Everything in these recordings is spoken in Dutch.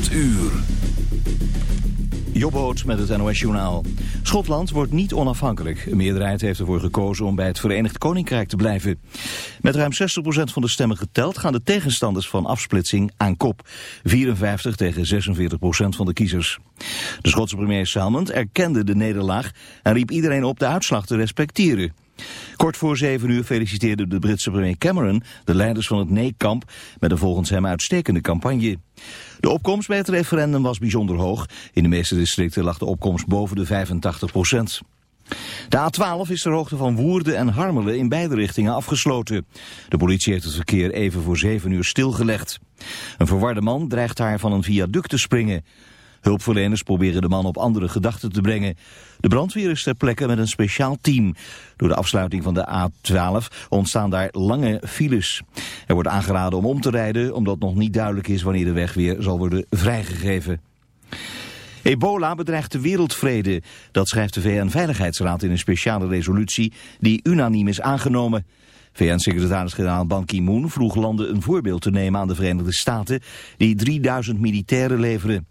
8 uur. Jobboot met het NOS Journaal. Schotland wordt niet onafhankelijk. Een meerderheid heeft ervoor gekozen om bij het Verenigd Koninkrijk te blijven. Met ruim 60% van de stemmen geteld gaan de tegenstanders van afsplitsing aan kop. 54 tegen 46% van de kiezers. De Schotse premier Salmond erkende de nederlaag en riep iedereen op de uitslag te respecteren. Kort voor zeven uur feliciteerde de Britse premier Cameron de leiders van het nee-kamp met een volgens hem uitstekende campagne. De opkomst bij het referendum was bijzonder hoog. In de meeste districten lag de opkomst boven de 85 procent. De A12 is ter hoogte van Woerden en Harmelen in beide richtingen afgesloten. De politie heeft het verkeer even voor zeven uur stilgelegd. Een verwarde man dreigt daar van een viaduct te springen. Hulpverleners proberen de man op andere gedachten te brengen. De brandweer is ter plekke met een speciaal team. Door de afsluiting van de A12 ontstaan daar lange files. Er wordt aangeraden om om te rijden, omdat nog niet duidelijk is wanneer de weg weer zal worden vrijgegeven. Ebola bedreigt de wereldvrede. Dat schrijft de VN-veiligheidsraad in een speciale resolutie die unaniem is aangenomen. VN-secretaris-generaal Ban Ki-moon vroeg landen een voorbeeld te nemen aan de Verenigde Staten die 3000 militairen leveren.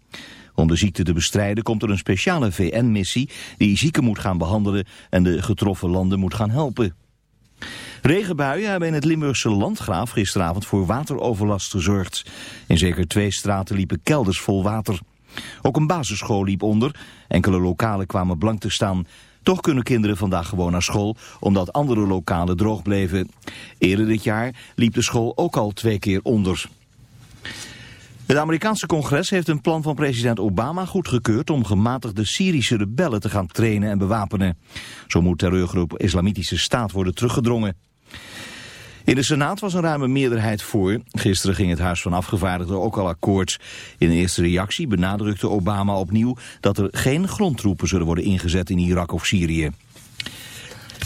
Om de ziekte te bestrijden komt er een speciale VN-missie die zieken moet gaan behandelen en de getroffen landen moet gaan helpen. Regenbuien hebben in het Limburgse Landgraaf gisteravond voor wateroverlast gezorgd. In zeker twee straten liepen kelders vol water. Ook een basisschool liep onder. Enkele lokalen kwamen blank te staan. Toch kunnen kinderen vandaag gewoon naar school, omdat andere lokalen droog bleven. Eerder dit jaar liep de school ook al twee keer onder. Het Amerikaanse congres heeft een plan van president Obama goedgekeurd om gematigde Syrische rebellen te gaan trainen en bewapenen. Zo moet terreurgroep Islamitische Staat worden teruggedrongen. In de Senaat was een ruime meerderheid voor. Gisteren ging het Huis van Afgevaardigden ook al akkoord. In een eerste reactie benadrukte Obama opnieuw dat er geen grondtroepen zullen worden ingezet in Irak of Syrië.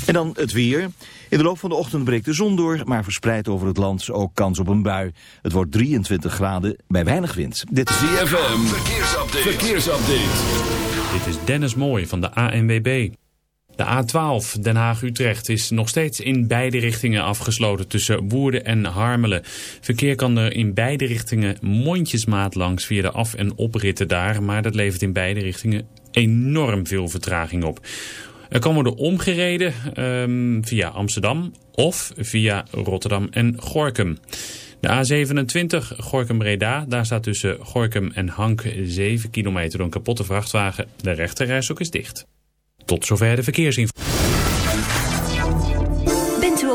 En dan het weer. In de loop van de ochtend breekt de zon door, maar verspreid over het land ook kans op een bui. Het wordt 23 graden bij weinig wind. Dit is ZFM, verkeersupdate. verkeersupdate. Dit is Dennis Mooij van de ANWB. De A12 Den Haag-Utrecht is nog steeds in beide richtingen afgesloten tussen Woerden en Harmelen. Verkeer kan er in beide richtingen mondjesmaat langs via de af- en opritten daar, maar dat levert in beide richtingen enorm veel vertraging op. Er kan worden omgereden um, via Amsterdam of via Rotterdam en Gorkum. De A27 Gorkum-Breda, daar staat tussen Gorkum en Hank 7 kilometer door een kapotte vrachtwagen. De rechterreis is dicht. Tot zover de verkeersinformatie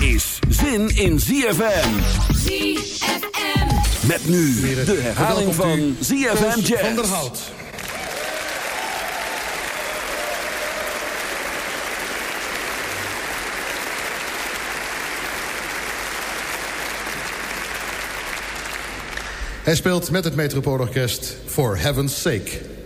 Is zin in ZFM. ZFM. Met nu de herhaling van ZFM Jazz. Van der Hout. Hij speelt met het Metropoolorkest For Heaven's Sake.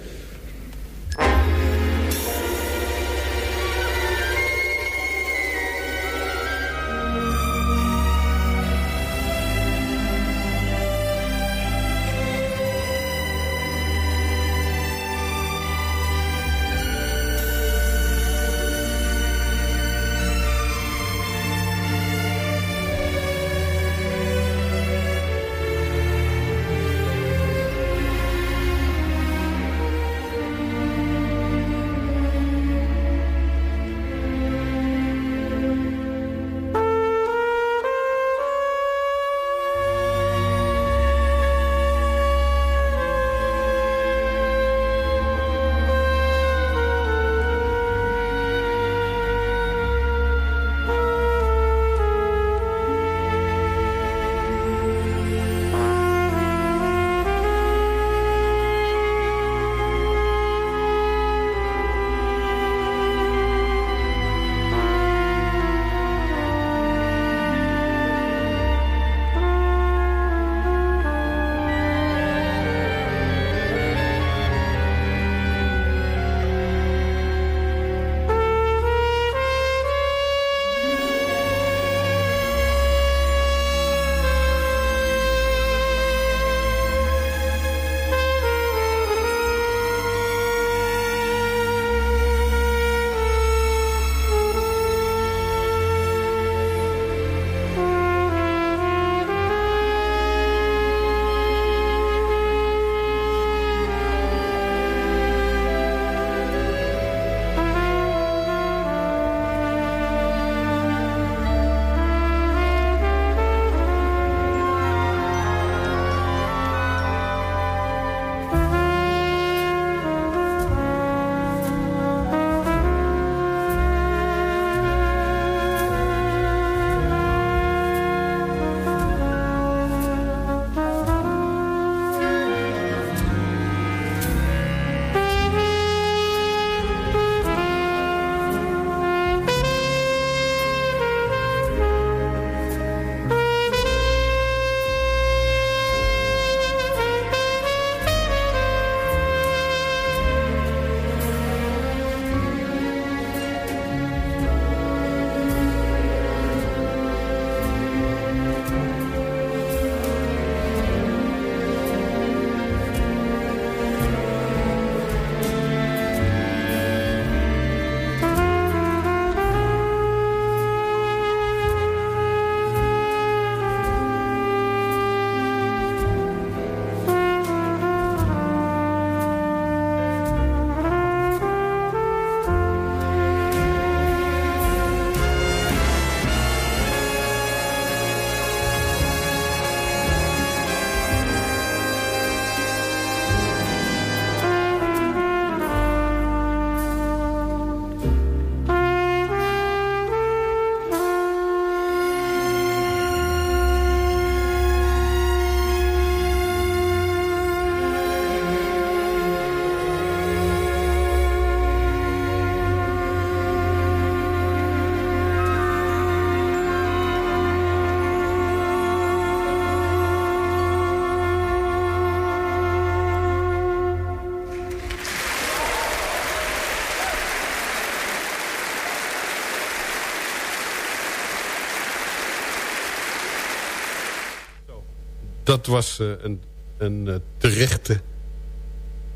Dat was uh, een, een, uh, terechte,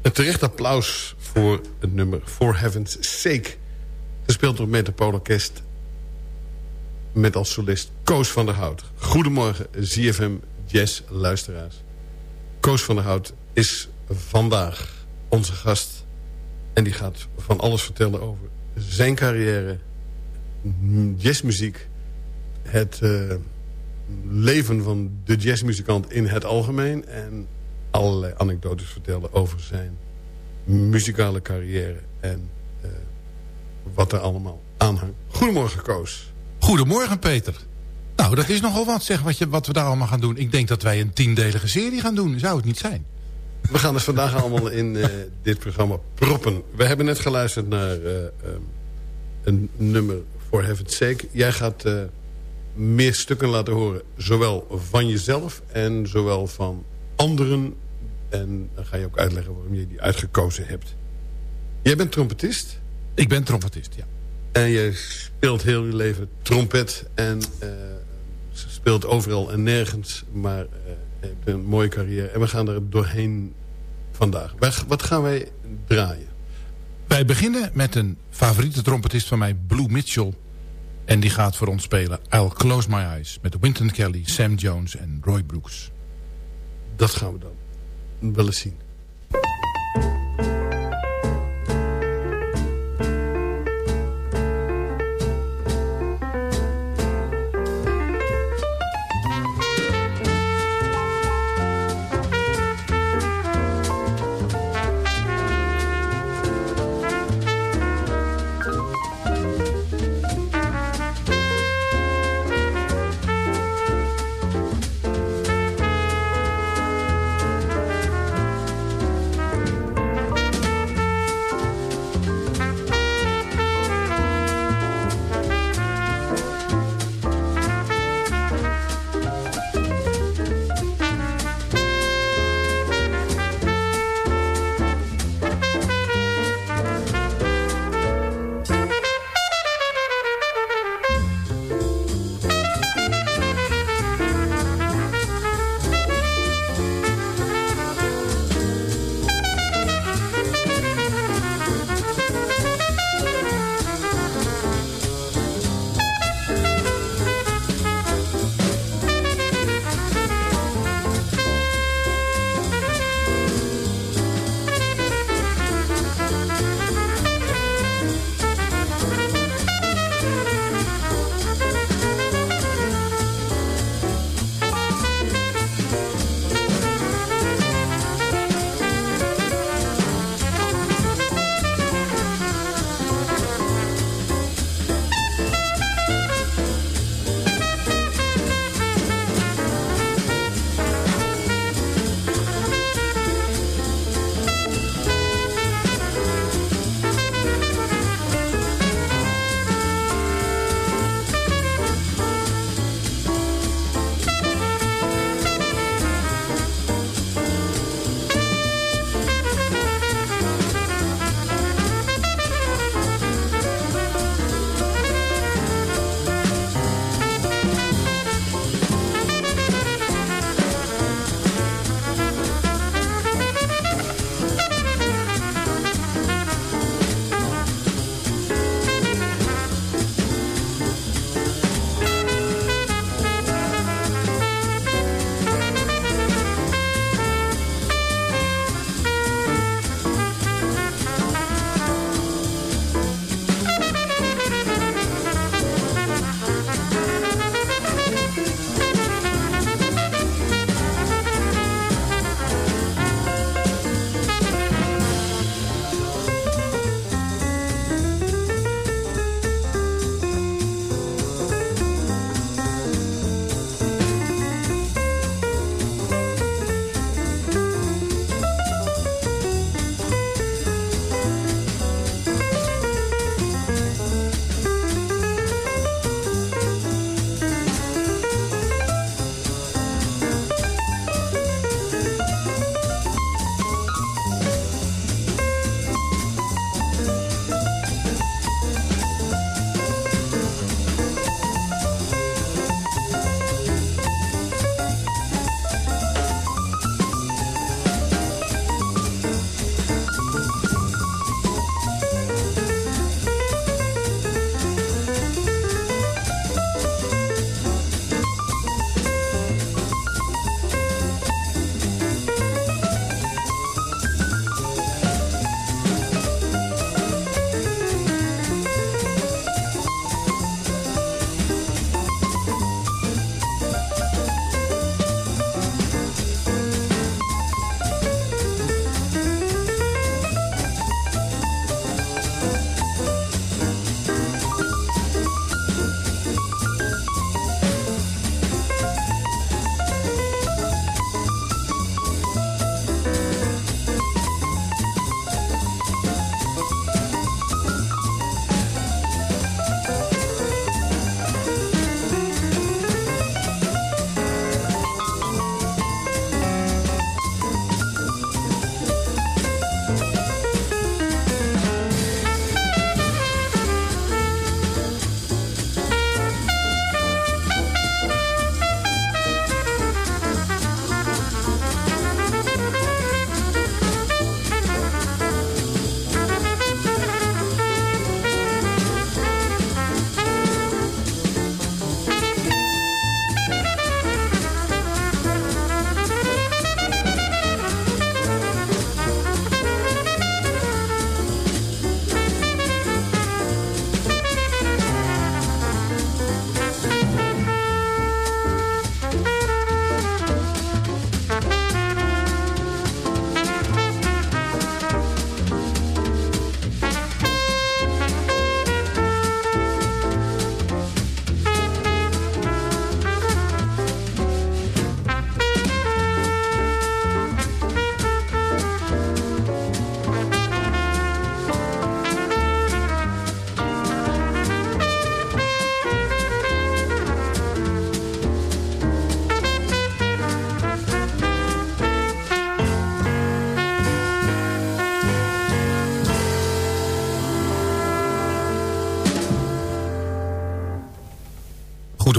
een terecht applaus voor het nummer For Heaven's Sake. Gespeeld door het Metropoolorkest met als solist Koos van der Hout. Goedemorgen ZFM Jazz luisteraars. Koos van der Hout is vandaag onze gast. En die gaat van alles vertellen over zijn carrière, jazzmuziek, het... Uh, leven van de jazzmuzikant in het algemeen... en allerlei anekdotes vertellen over zijn muzikale carrière... en uh, wat er allemaal aanhangt. Goedemorgen, Koos. Goedemorgen, Peter. Nou, dat is nogal wat, zeg, wat, je, wat we daar allemaal gaan doen. Ik denk dat wij een tiendelige serie gaan doen. Zou het niet zijn? We gaan dus vandaag allemaal in uh, dit programma proppen. We hebben net geluisterd naar uh, um, een nummer For Heaven's Sake. Jij gaat meer stukken laten horen. Zowel van jezelf en zowel van anderen. En dan ga je ook uitleggen waarom je die uitgekozen hebt. Jij bent trompetist. Ik ben trompetist, ja. En je speelt heel je leven trompet. En uh, speelt overal en nergens. Maar uh, hebt een mooie carrière. En we gaan er doorheen vandaag. Wat gaan wij draaien? Wij beginnen met een favoriete trompetist van mij, Blue Mitchell. En die gaat voor ons spelen I'll Close My Eyes. Met Wynton Kelly, Sam Jones en Roy Brooks. Dat gaan we dan wel eens zien.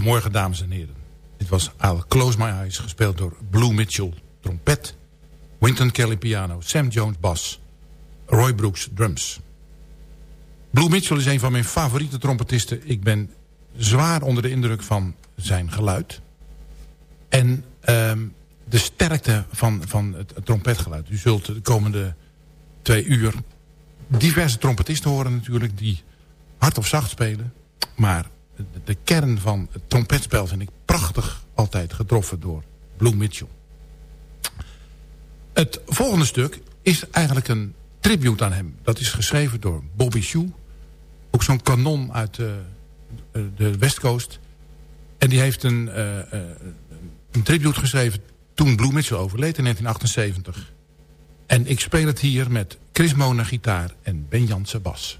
Goedemorgen dames en heren. Dit was I'll Close My Eyes, gespeeld door Blue Mitchell, trompet. Winton Kelly piano, Sam Jones bas, Roy Brooks drums. Blue Mitchell is een van mijn favoriete trompetisten. Ik ben zwaar onder de indruk van zijn geluid. En ehm, de sterkte van, van het, het, trompetgeluid. U zult de komende twee uur diverse trompetisten horen natuurlijk... die hard of zacht spelen. Maar de, kern van het trompetspel vind ik prachtig altijd getroffen door Blue Mitchell. Het volgende stuk is eigenlijk een tribute aan hem. Dat is geschreven door Bobby Shoe. Ook zo'n kanon uit de, de West Coast. En die heeft een, uh, een tribute geschreven toen Blue Mitchell overleed in 1978. En ik speel het hier met Chris Mona gitaar en Ben Jansen bas.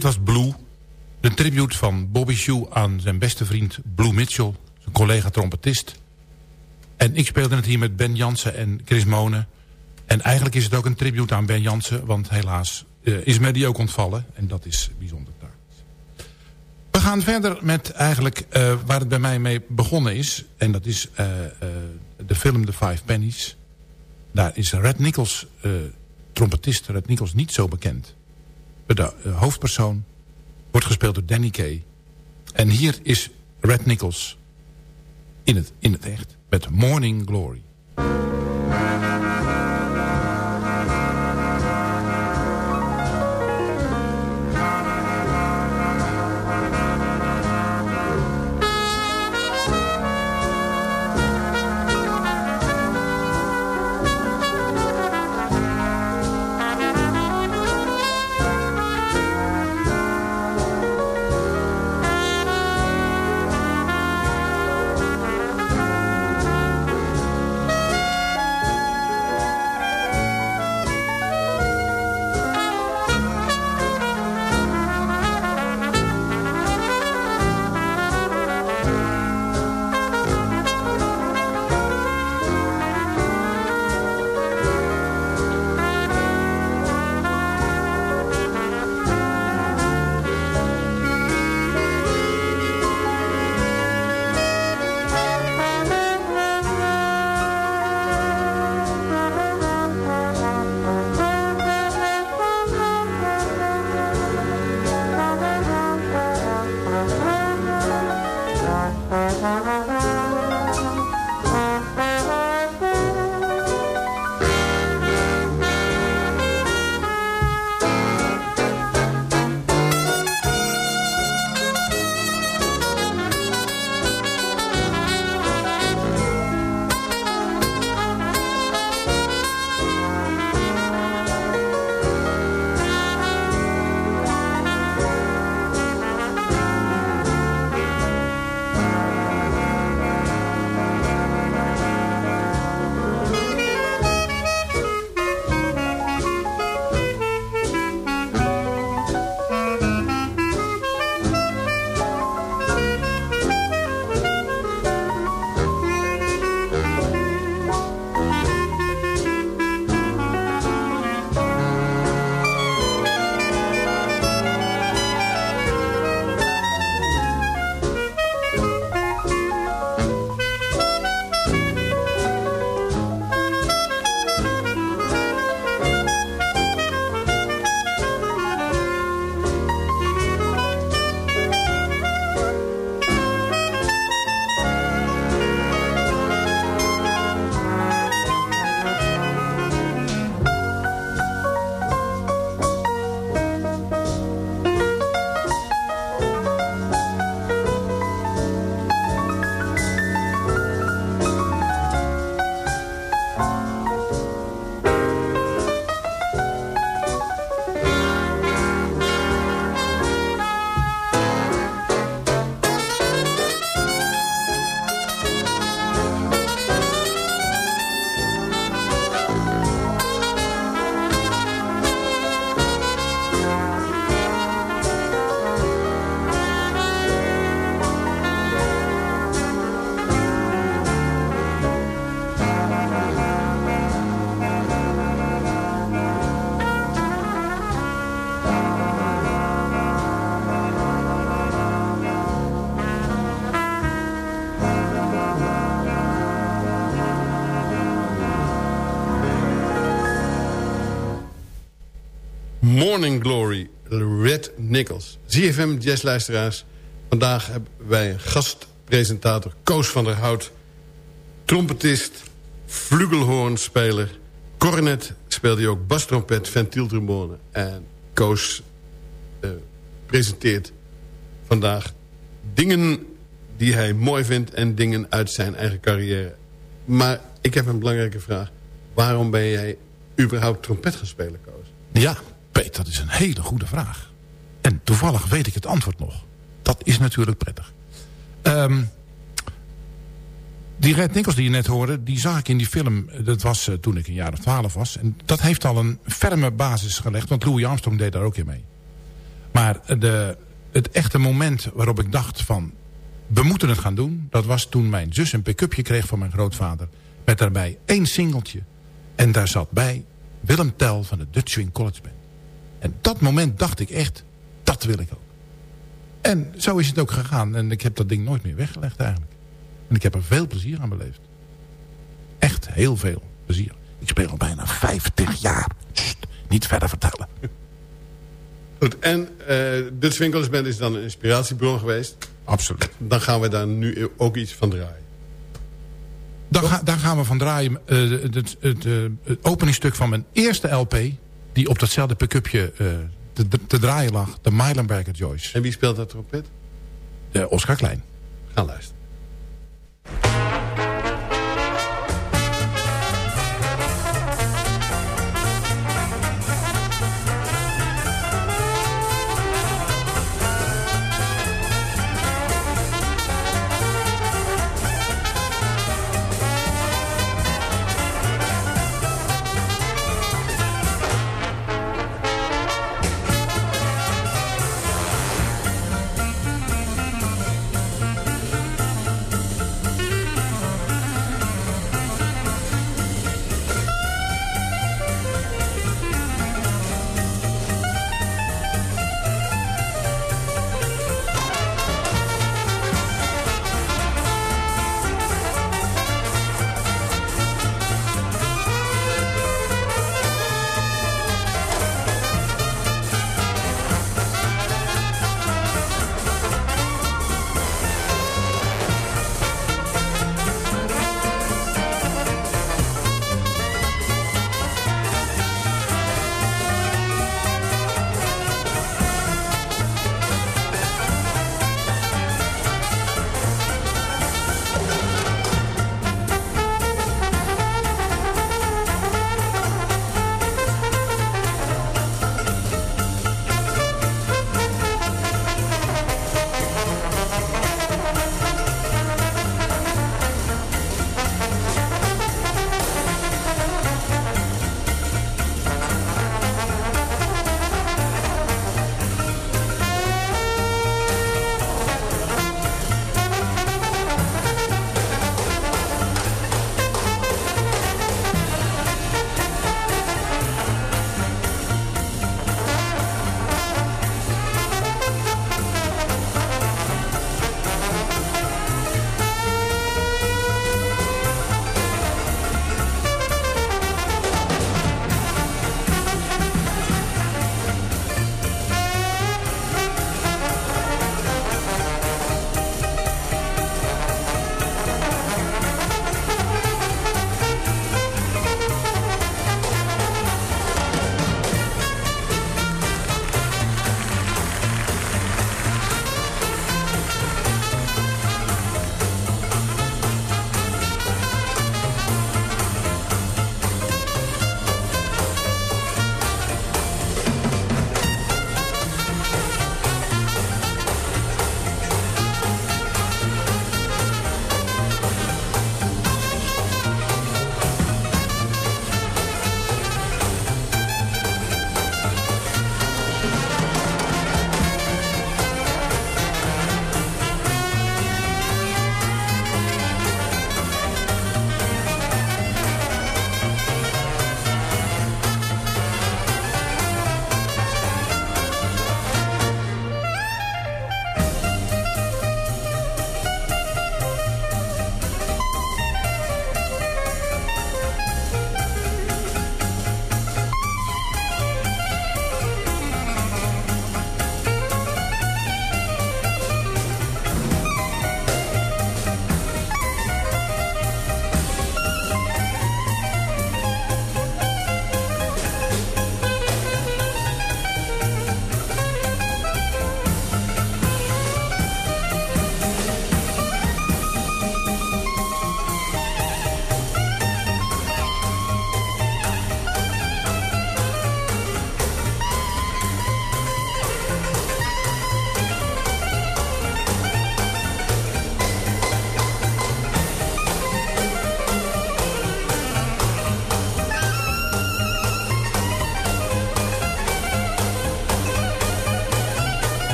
Dit was Blue. Een tribute van Bobby Shoe aan zijn beste vriend Blue Mitchell. Zijn collega trompetist. En ik speelde het hier met Ben Jansen en Chris Monen. En eigenlijk is het ook een tribute aan Ben Jansen. Want helaas uh, is mij die ook ontvallen. En dat is bijzonder tragisch. We gaan verder met eigenlijk uh, waar het bij mij mee begonnen is. En dat is uh, de film The Five Pennies. Daar is Red Nichols, trompetist Red Nichols, niet zo bekend. De hoofdpersoon wordt gespeeld door Danny Kay. En hier is Red Nichols in het, in het echt met Morning Glory. Morning Glory, Red Nichols. ZFM jazzluisteraars. Vandaag hebben wij een gastpresentator Koos van der Hout. Trompetist, flugelhoornspeler. Cornet speelde hij ook bastrompet, ventieltrombone. En Koos uh, presenteert vandaag dingen die hij mooi vindt... en dingen uit zijn eigen carrière. Maar ik heb een belangrijke vraag. Waarom ben jij überhaupt trompet gaan spelen, Koos? Ja, Dat is een hele goede vraag. En toevallig weet ik het antwoord nog. Dat is natuurlijk prettig. Um, die Red Nichols die je net hoorde, die zag ik in die film. Dat was uh, toen ik een jaar of twaalf was. En dat heeft al een ferme basis gelegd, want Louis Armstrong deed daar ook in mee. Maar de, het echte moment waarop ik dacht van... we moeten het gaan doen... dat was toen mijn zus een pick-upje kreeg van mijn grootvader... met daarbij één singeltje. En daar zat bij Willem Tel van de Dutch Swing College Band. En dat moment dacht ik echt, dat wil ik ook. En zo is het ook gegaan. En ik heb dat ding nooit meer weggelegd eigenlijk. En ik heb er veel plezier aan beleefd. Echt heel veel plezier. Ik speel al bijna 50 jaar. Sst, niet verder vertellen. Goed, en uh, Swinkelers is dan een inspiratiebron geweest. Absoluut. Dan gaan we daar nu ook iets van draaien. Dan ga, daar gaan we van draaien. Uh, het, het, het, uh, het openingstuk van mijn eerste LP... die op datzelfde pick-upje te, te, draaien lag. De Meilenberger Joyce. En wie speelt dat trompet? Oscar Klein. Gaan luisteren.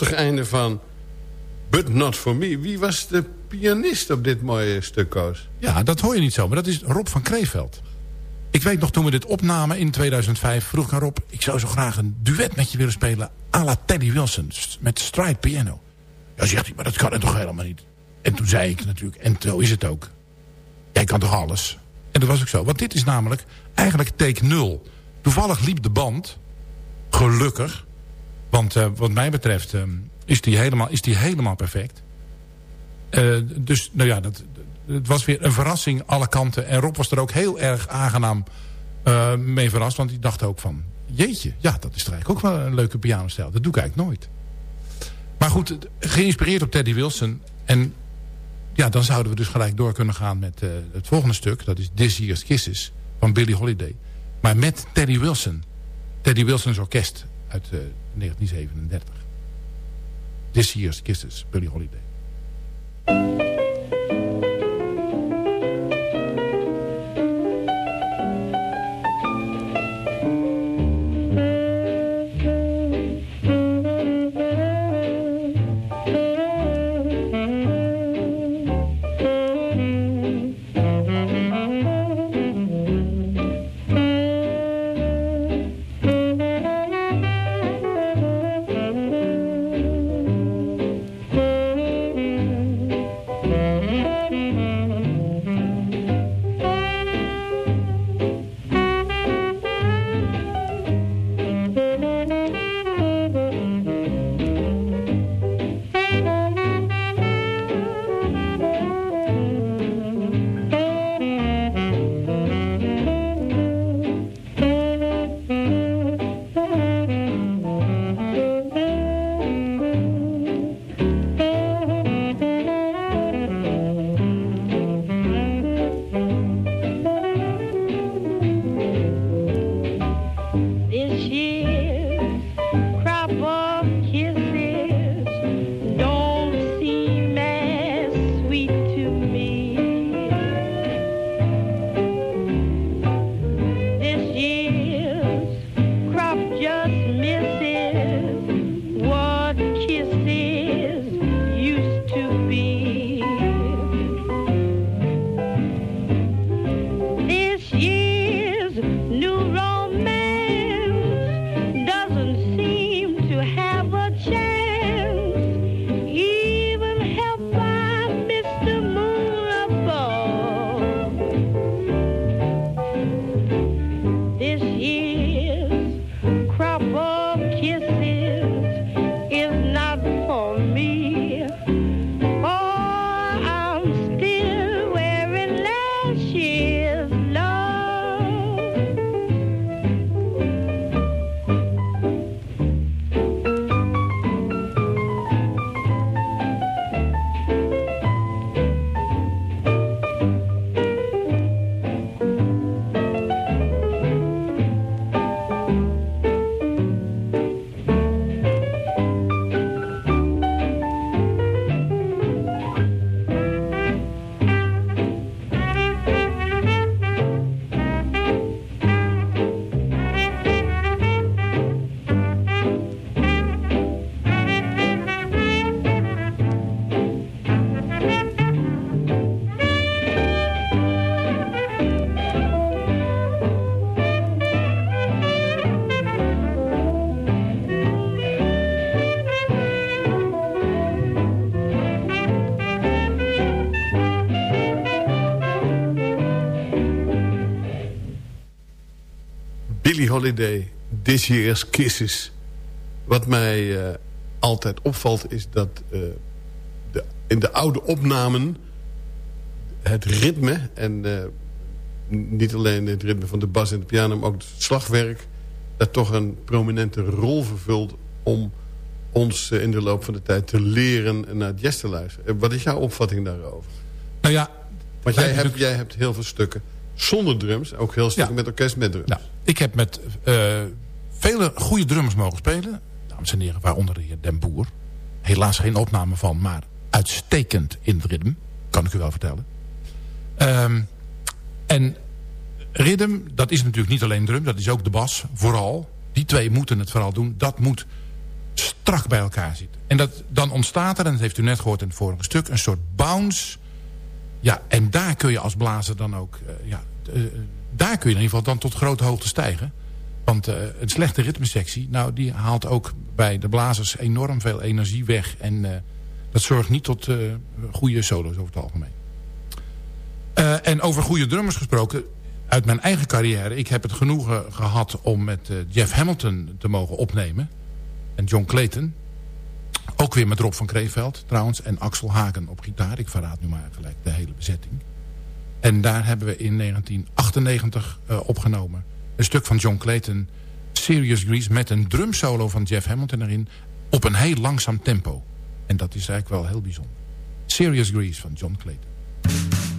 Prachtig einde van But Not For Me. Wie was de pianist op dit mooie stuk, Koos? Ja, dat hoor je niet zo, maar dat is Rob van Kreeveld. Ik weet nog, toen we dit opnamen in 2005, vroeg ik aan Rob... ik zou zo graag een duet met je willen spelen... à la Teddy Wilson, met stride piano. Ja, zegt hij, maar dat kan het toch helemaal niet. En toen zei ik natuurlijk, en zo is het ook. Jij kan toch alles? En dat was ook zo, want dit is namelijk eigenlijk take nul. Toevallig liep de band, gelukkig... want uh, wat mij betreft uh, is, die helemaal, is die helemaal perfect... Uh, dus nou ja, dat, het was weer een verrassing alle kanten. En Rob was er ook heel erg aangenaam uh, mee verrast. Want hij dacht ook van, jeetje, ja, dat is eigenlijk ook wel een leuke pianostijl. Dat doe ik eigenlijk nooit. Maar goed, geïnspireerd op Teddy Wilson. En ja, dan zouden we dus gelijk door kunnen gaan met het volgende stuk. Dat is This Year's Kisses van Billie Holiday. Maar met Teddy Wilson. Teddy Wilson's orkest uit uh, 1937. This Year's Kisses, Billie Holiday. Holiday, This Year's Kisses. Wat mij uh, altijd opvalt is dat uh, de, in de oude opnamen... het ritme en uh, niet alleen het ritme van de bas en de piano... maar ook het slagwerk... dat toch een prominente rol vervult... om ons in de loop van de tijd te leren naar het jazz te luisteren. Wat is jouw opvatting daarover? Nou ja... Want jij hebt, jij hebt heel veel stukken zonder drums. Ook heel ja. met orkest met drums. Nou, ik heb met uh, vele goede drummers mogen spelen. Dames en heren, waaronder de heer Den Boer. Helaas geen opname van, maar uitstekend in het ritme. Kan ik u wel vertellen. Um, en ritme, dat is natuurlijk niet alleen drum. Dat is ook de bas, vooral. Die twee moeten het vooral doen. Dat moet strak bij elkaar zit. En dat, dan ontstaat er, en dat heeft u net gehoord in het vorige stuk... een soort bounce. Ja, en daar kun je als blazer dan ook... Uh, ja, daar kun je in ieder geval dan tot grote hoogte stijgen. Want uh, een slechte ritmesectie... nou, die haalt ook bij de blazers enorm veel energie weg. En dat zorgt niet tot goede solo's over het algemeen. en over goede drummers gesproken uit mijn eigen carrière... ik heb het genoegen gehad om met uh, Jeff Hamilton te mogen opnemen. En John Clayton. Ook weer met Rob van Kreeveld trouwens. En Axel Hagen op gitaar. Ik verraad nu maar gelijk de hele bezetting. En daar hebben we in 1998 uh, opgenomen. Een stuk van John Clayton. Serious Grease met een drumsolo van Jeff Hamilton erin. Op een heel langzaam tempo. En dat is eigenlijk wel heel bijzonder. Serious Grease van John Clayton.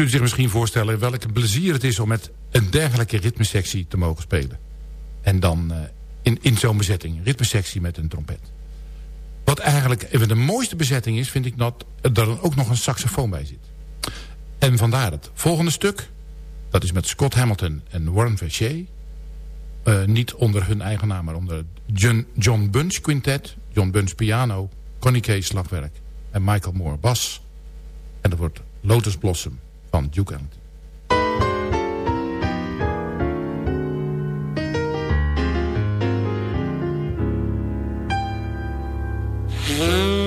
Kunt zich misschien voorstellen welk plezier het is... om met een dergelijke ritmesectie te mogen spelen. En dan uh, in, in zo'n bezetting. Ritmesectie met een trompet. Wat eigenlijk even de mooiste bezetting is... vind ik dat er dan ook nog een saxofoon bij zit. En vandaar het volgende stuk. Dat is met Scott Hamilton en Warren Vershey. Uh, niet onder hun eigen naam, maar onder John, John Bunch Quintet. John Bunch piano, Connie Kay slagwerk en Michael Moore bas. En dat wordt Lotus Blossom van Duke Ellington. Hmm.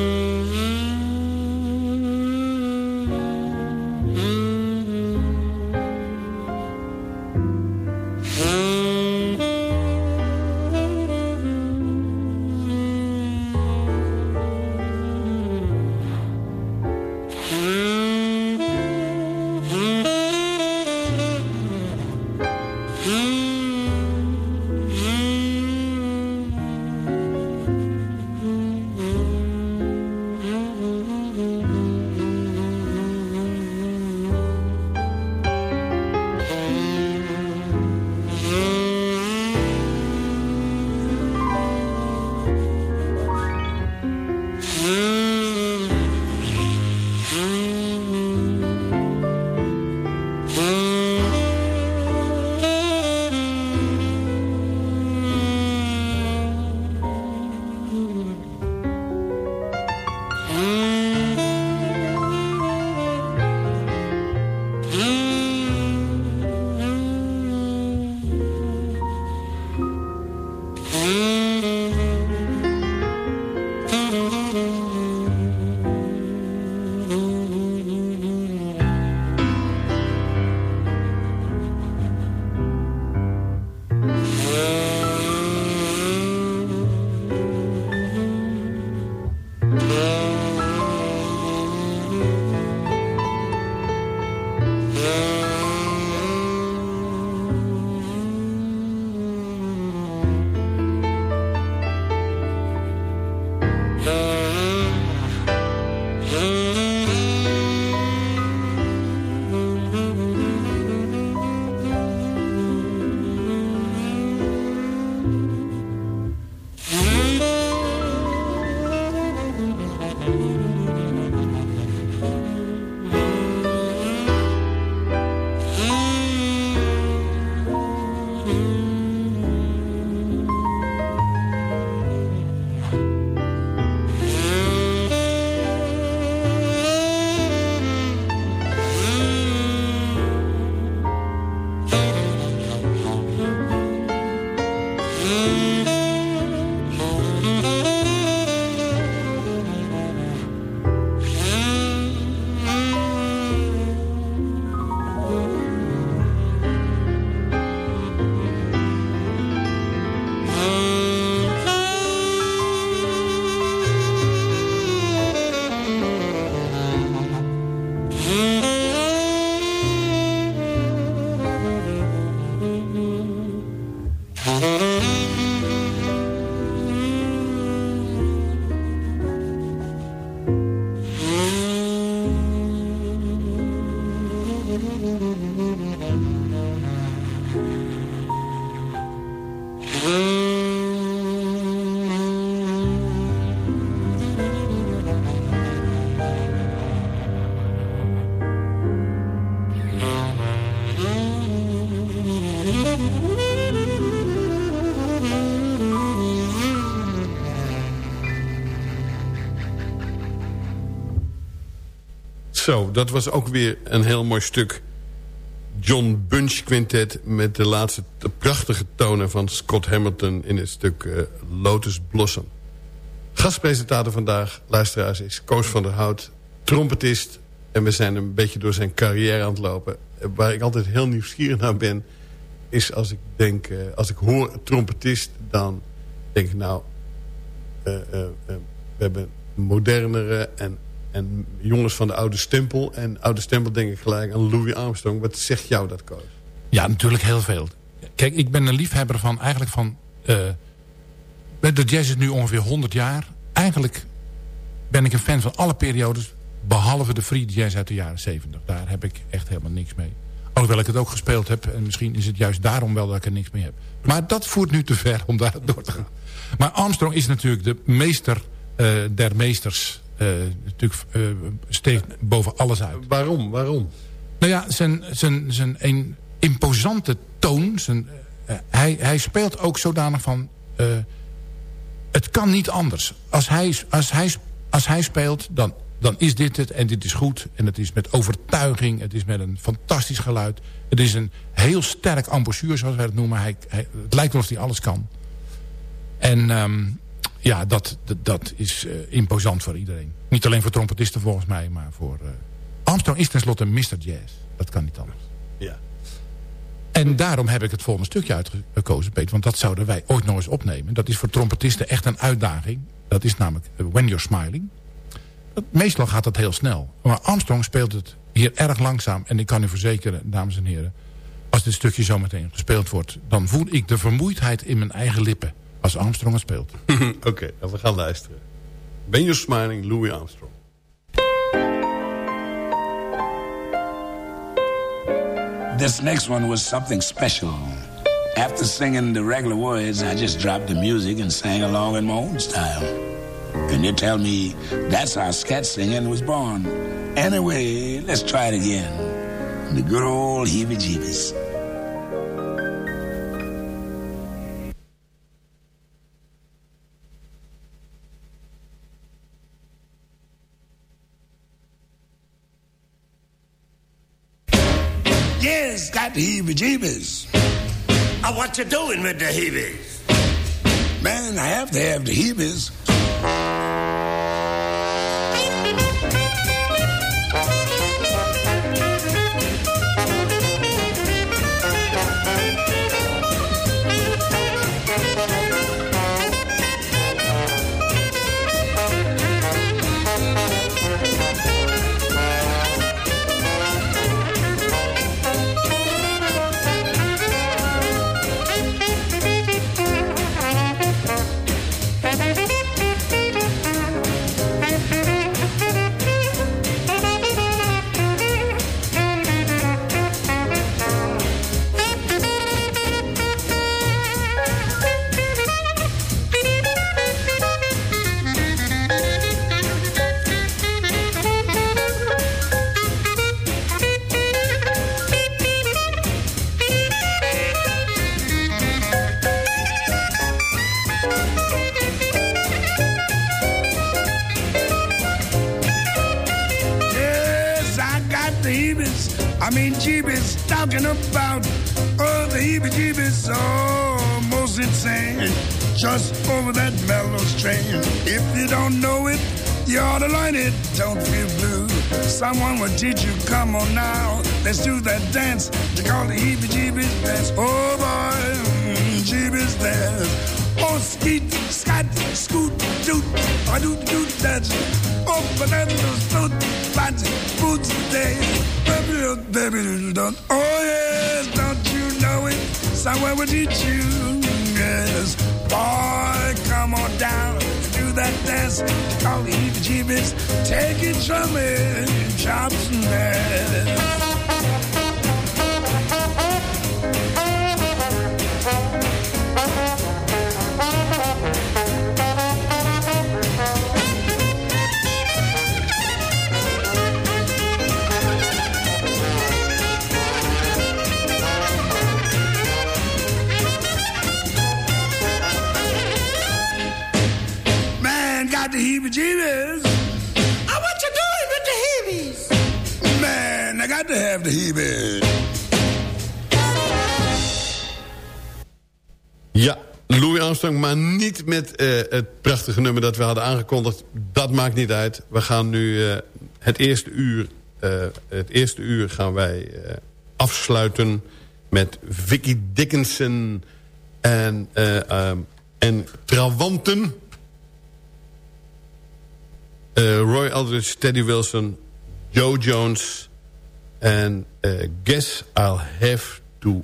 Zo, dat was ook weer een heel mooi stuk. John Bunch Quintet met de laatste de prachtige tonen van Scott Hamilton... in het stuk uh, Lotus Blossom. Gastpresentator vandaag, luisteraars, is Koos van der Hout, trompetist. En we zijn een beetje door zijn carrière aan het lopen. Waar ik altijd heel nieuwsgierig naar ben... is als ik denk, uh, als ik hoor trompetist... dan denk ik nou... We hebben modernere en en jongens van de oude stempel. En oude stempel denk ik gelijk aan Louis Armstrong. Wat zegt jou dat, Koos? Ja, natuurlijk heel veel. Kijk, ik ben een liefhebber van eigenlijk van... Uh, de jazz is nu ongeveer 100 jaar. Eigenlijk ben ik een fan van alle periodes. Behalve de free jazz uit de jaren 70. Daar heb ik echt helemaal niks mee. Alhoewel ik het ook gespeeld heb. En misschien is het juist daarom wel dat ik er niks mee heb. Maar dat voert nu te ver om daar door te gaan. Maar Armstrong is natuurlijk de meester uh, der meesters. Uh, natuurlijk uh, steekt boven alles uit. Waarom? Waarom? Nou ja, zijn, zijn, zijn een imposante toon. Zijn, hij, hij speelt ook zodanig van... het kan niet anders. Als hij, als hij, als hij speelt, dan dan is dit het en dit is goed. En het is met overtuiging, het is met een fantastisch geluid. Het is een heel sterk embouchure, zoals wij het noemen. Hij, hij, het lijkt alsof hij alles kan. En um, ja, dat, dat, dat is uh, imposant voor iedereen. Niet alleen voor trompetisten volgens mij, maar voor... Uh... Armstrong is tenslotte Mr. Jazz. Dat kan niet anders. Ja. En daarom heb ik het volgende stukje uitgekozen, Peter. Want dat zouden wij ooit nog eens opnemen. Dat is voor trompetisten echt een uitdaging. Dat is namelijk When You're Smiling. Meestal gaat dat heel snel. Maar Armstrong speelt het hier erg langzaam. En ik kan u verzekeren, dames en heren... als dit stukje zometeen gespeeld wordt... dan voel ik de vermoeidheid in mijn eigen lippen... als Armstrong het speelt. Oké, okay, we gaan luisteren. Ben you smiling, Louis Armstrong. This next one was something special. After singing the regular words, I just dropped the music and sang along in my own style. And you tell me that's how scat singing was born. Anyway, let's try it again. The good old heebie-jeebies. Yes, got the heebie-jeebies. Uh, what you doing with the heebies? Man, I have to have the heebies. Will teach you come on now let's do that dance they call the heebie-jeebies dance oh boy mm, jeebies dance Oh, skeet, scat, scoot, doot, I do do dance. Oh, bananas, foot, bat, boots, day. Baby, baby, don't. Oh, yes, don't you know it? Somewhere will teach you. Yes, boy, come on down. Do that dance. Call the heebie-jeebies. Take it from me. Chops and dance. Met uh, het prachtige nummer dat we hadden aangekondigd. Dat maakt niet uit. We gaan nu uh, het eerste uur... Uh, het eerste uur gaan wij afsluiten met Vicky Dickinson en, um, en Trawanten. Roy Aldridge, Teddy Wilson, Joe Jones. Uh, guess I'll have to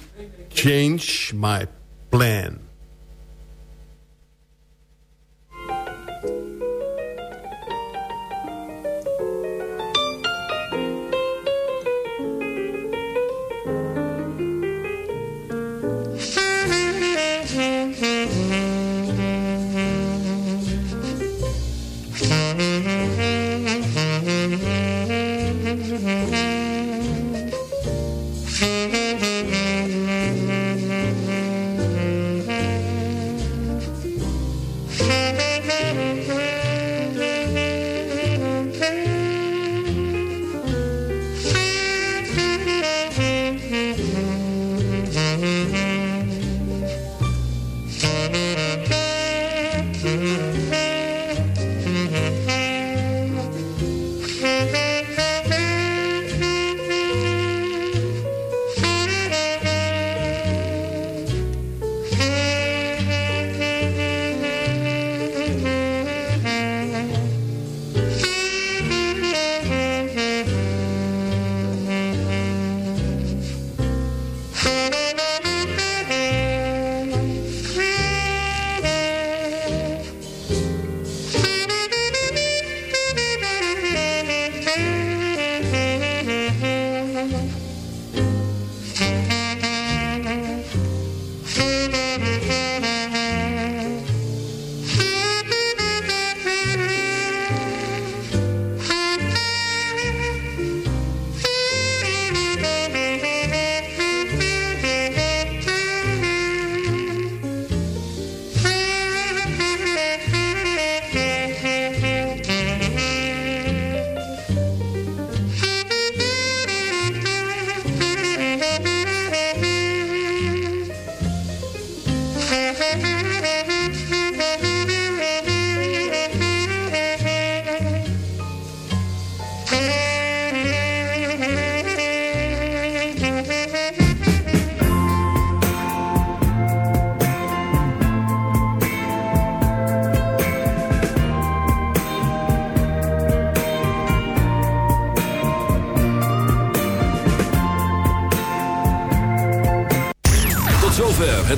change my plan.